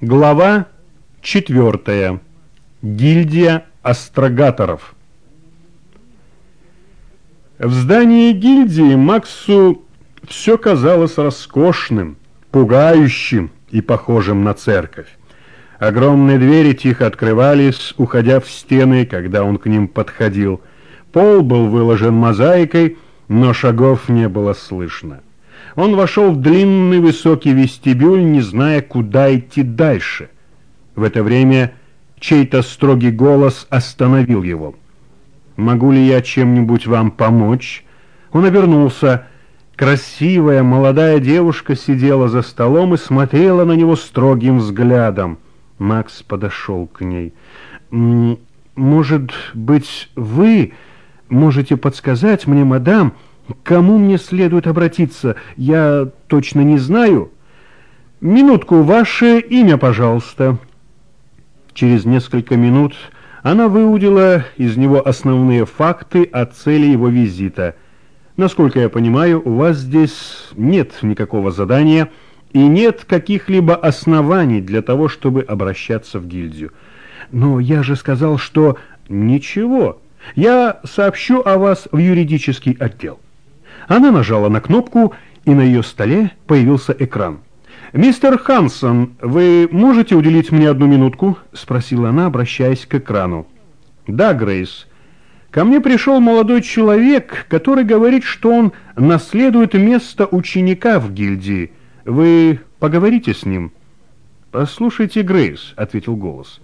Глава четвертая. Гильдия астрогаторов. В здании гильдии Максу все казалось роскошным, пугающим и похожим на церковь. Огромные двери тихо открывались, уходя в стены, когда он к ним подходил. Пол был выложен мозаикой, но шагов не было слышно. Он вошел в длинный высокий вестибюль, не зная, куда идти дальше. В это время чей-то строгий голос остановил его. «Могу ли я чем-нибудь вам помочь?» Он обернулся. Красивая молодая девушка сидела за столом и смотрела на него строгим взглядом. Макс подошел к ней. «Может быть, вы можете подсказать мне, мадам, кому мне следует обратиться? Я точно не знаю. Минутку, ваше имя, пожалуйста. Через несколько минут она выудила из него основные факты о цели его визита. Насколько я понимаю, у вас здесь нет никакого задания и нет каких-либо оснований для того, чтобы обращаться в гильдию. Но я же сказал, что ничего. Я сообщу о вас в юридический отдел. Она нажала на кнопку, и на ее столе появился экран. «Мистер Хансон, вы можете уделить мне одну минутку?» — спросила она, обращаясь к экрану. «Да, Грейс. Ко мне пришел молодой человек, который говорит, что он наследует место ученика в гильдии. Вы поговорите с ним?» «Послушайте, Грейс», — ответил голос.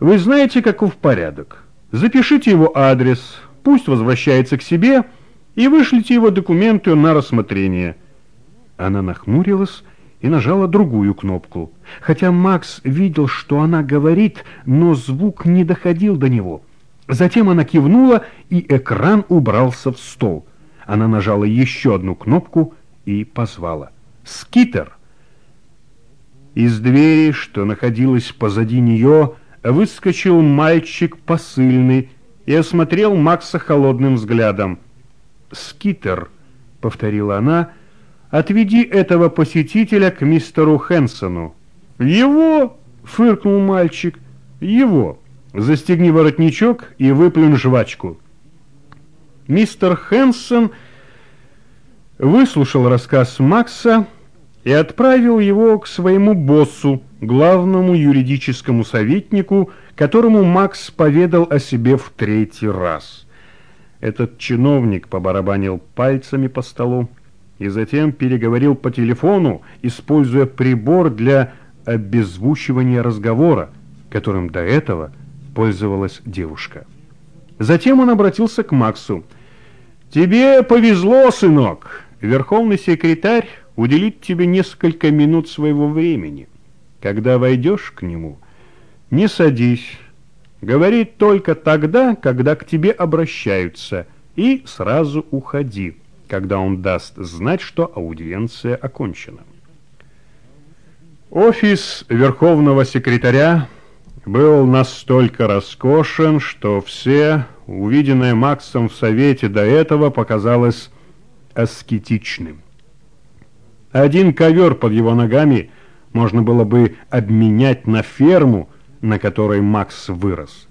«Вы знаете, каков порядок. Запишите его адрес, пусть возвращается к себе, — и вышлите его документы на рассмотрение». Она нахмурилась и нажала другую кнопку. Хотя Макс видел, что она говорит, но звук не доходил до него. Затем она кивнула, и экран убрался в стол. Она нажала еще одну кнопку и позвала. «Скитер!» Из двери, что находилась позади нее, выскочил мальчик посыльный и осмотрел Макса холодным взглядом. «Скитер», — повторила она, — «отведи этого посетителя к мистеру Хэнсону». «Его?» — фыркнул мальчик. «Его. Застегни воротничок и выплюнь жвачку». Мистер Хэнсон выслушал рассказ Макса и отправил его к своему боссу, главному юридическому советнику, которому Макс поведал о себе в третий раз. Этот чиновник побарабанил пальцами по столу и затем переговорил по телефону, используя прибор для обезвучивания разговора, которым до этого пользовалась девушка. Затем он обратился к Максу. «Тебе повезло, сынок. Верховный секретарь уделит тебе несколько минут своего времени. Когда войдешь к нему, не садись, Говори только тогда, когда к тебе обращаются, и сразу уходи, когда он даст знать, что аудиенция окончена. Офис Верховного секретаря был настолько роскошен, что все, увиденное Максом в Совете до этого, показалось аскетичным. Один ковер под его ногами можно было бы обменять на ферму, на которой Макс вырос.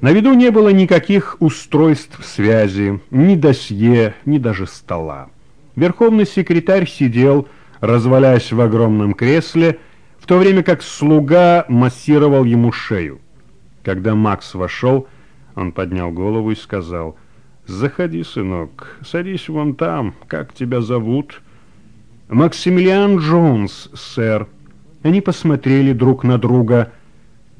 На виду не было никаких устройств связи, ни досье, ни даже стола. Верховный секретарь сидел, развалясь в огромном кресле, в то время как слуга массировал ему шею. Когда Макс вошел, он поднял голову и сказал, «Заходи, сынок, садись вон там, как тебя зовут?» «Максимилиан Джонс, сэр», они посмотрели друг на друга.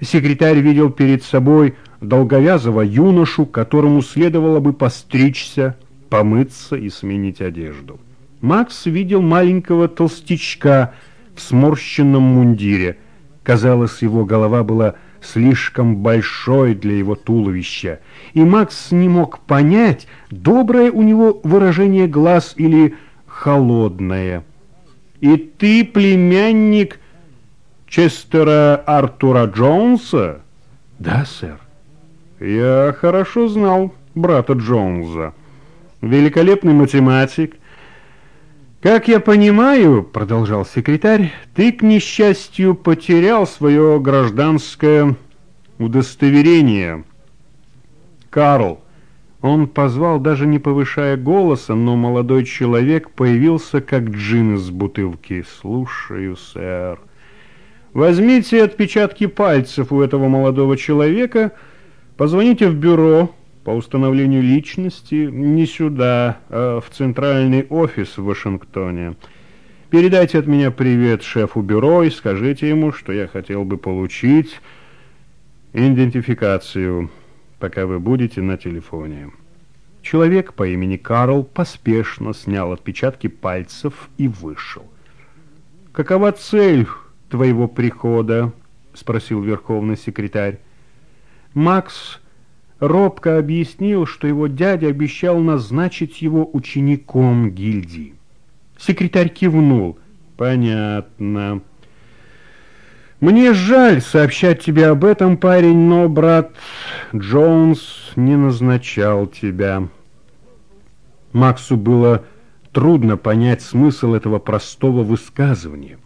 Секретарь видел перед собой долговязого юношу, которому следовало бы постричься, помыться и сменить одежду. Макс видел маленького толстячка в сморщенном мундире. Казалось, его голова была слишком большой для его туловища, и Макс не мог понять, доброе у него выражение глаз или холодное. «И ты, племянник...» Честера Артура Джонса? Да, сэр. Я хорошо знал брата Джонса. Великолепный математик. «Как я понимаю, — продолжал секретарь, — ты, к несчастью, потерял свое гражданское удостоверение. Карл, он позвал, даже не повышая голоса, но молодой человек появился, как джин из бутылки. «Слушаю, сэр». «Возьмите отпечатки пальцев у этого молодого человека, позвоните в бюро, по установлению личности не сюда, а в центральный офис в Вашингтоне. Передайте от меня привет шефу бюро и скажите ему, что я хотел бы получить идентификацию, пока вы будете на телефоне. Человек по имени Карл поспешно снял отпечатки пальцев и вышел. «Какова цель твоего прихода?» — спросил верховный секретарь. Макс робко объяснил, что его дядя обещал назначить его учеником гильдии. Секретарь кивнул. «Понятно. Мне жаль сообщать тебе об этом, парень, но брат Джонс не назначал тебя». Максу было трудно понять смысл этого простого высказывания.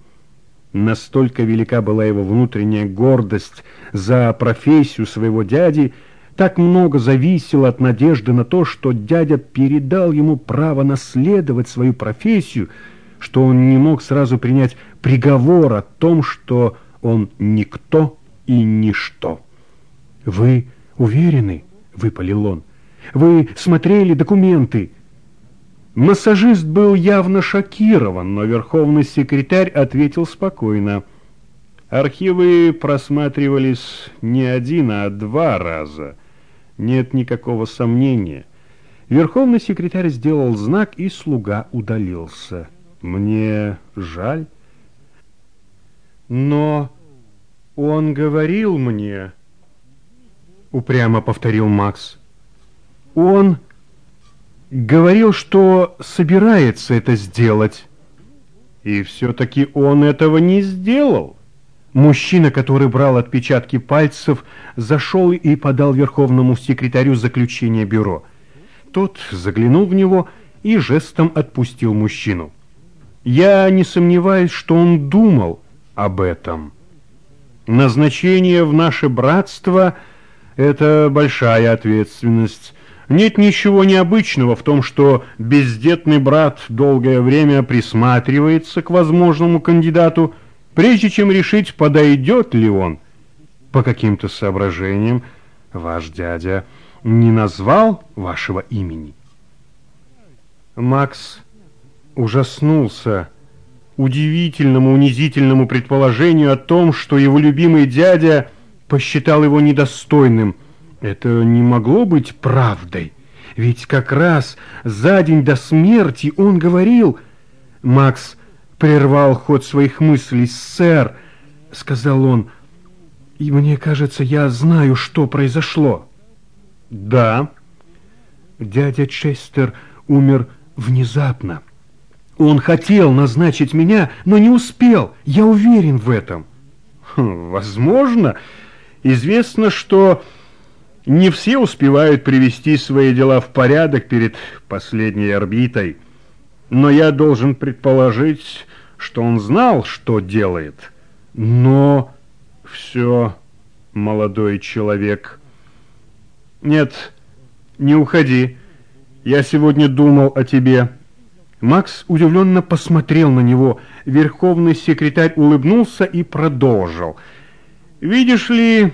Настолько велика была его внутренняя гордость за профессию своего дяди, так много зависело от надежды на то, что дядя передал ему право наследовать свою профессию, что он не мог сразу принять приговор о том, что он никто и ничто. «Вы уверены?» — выпалил он. «Вы смотрели документы?» Массажист был явно шокирован, но верховный секретарь ответил спокойно. Архивы просматривались не один, а два раза — нет никакого сомнения. Верховный секретарь сделал знак, и слуга удалился. Мне жаль. Но он говорил мне, упрямо повторил Макс. Он говорил, что собирается это сделать. И все-таки он этого не сделал. Мужчина, который брал отпечатки пальцев, зашел и подал верховному секретарю заключение бюро. Тот заглянул в него и жестом отпустил мужчину. Я не сомневаюсь, что он думал об этом. Назначение в наше братство — это большая ответственность. Нет ничего необычного в том, что бездетный брат долгое время присматривается к возможному кандидату — прежде чем решить, подойдет ли он. По каким-то соображениям ваш дядя не назвал вашего имени. Макс ужаснулся удивительному, унизительному предположению о том, что его любимый дядя посчитал его недостойным. Это не могло быть правдой, ведь как раз за день до смерти он говорил... Макс прервал ход своих мыслей. «Сэр», — сказал он, — «и мне кажется, я знаю, что произошло». «Да». Дядя Честер умер внезапно. Он хотел назначить меня, но не успел. Я уверен в этом. Хм, возможно. Известно, что не все успевают привести свои дела в порядок перед последней орбитой но я должен предположить, что он знал, что делает. Но все, молодой человек. Нет, не уходи. Я сегодня думал о тебе. Макс удивленно посмотрел на него. Верховный секретарь улыбнулся и продолжил. Видишь ли,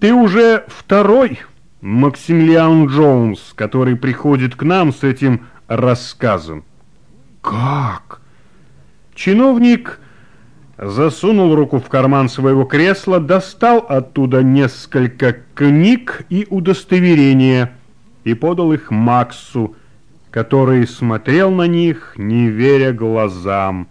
ты уже второй Максимилиан Джонс, который приходит к нам с этим рассказом. Как? Чиновник засунул руку в карман своего кресла, достал оттуда несколько книг и удостоверения и подал их Максу, который смотрел на них, не веря глазам.